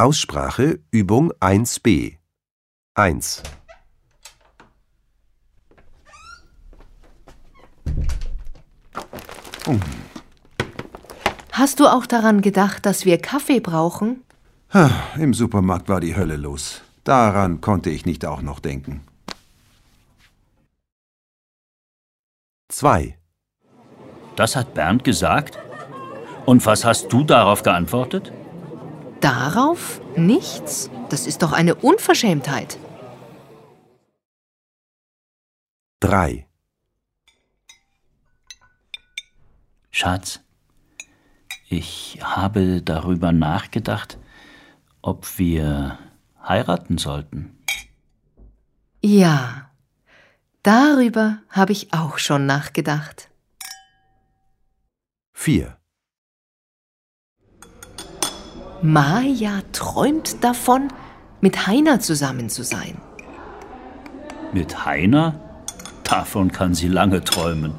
Aussprache Übung 1b 1 Hast du auch daran gedacht, dass wir Kaffee brauchen? Im Supermarkt war die Hölle los. Daran konnte ich nicht auch noch denken. 2 Das hat Bernd gesagt? Und was hast du darauf geantwortet? Darauf nichts? Das ist doch eine Unverschämtheit. 3 Schatz, ich habe darüber nachgedacht, ob wir heiraten sollten. Ja, darüber habe ich auch schon nachgedacht. 4 Maja träumt davon, mit Heiner zusammen zu sein. Mit Heiner? Davon kann sie lange träumen.